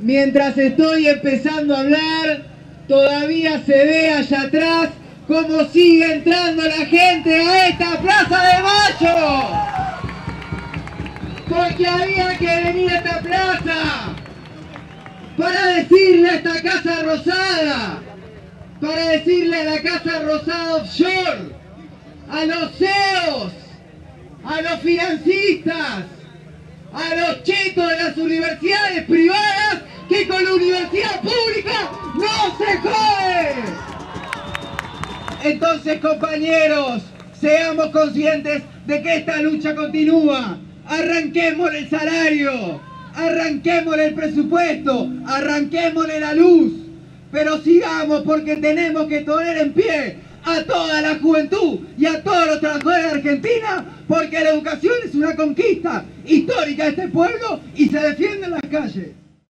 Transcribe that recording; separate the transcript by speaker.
Speaker 1: mientras estoy empezando a hablar, todavía se ve allá atrás cómo sigue entrando la gente a esta Plaza de Mayo. Porque había que venir a esta plaza para decirle a esta Casa Rosada, para decirle a la Casa Rosada Offshore, a los CEOs, a los financistas, a los chetos de las Entonces, compañeros, seamos conscientes de que esta lucha continúa. Arranquemos el salario, arranquemos el presupuesto, arranquemos la luz, pero sigamos porque tenemos que poner en pie a toda la juventud y a todos los trabajadores de Argentina, porque la educación es una conquista histórica de este pueblo y se defiende en las calles.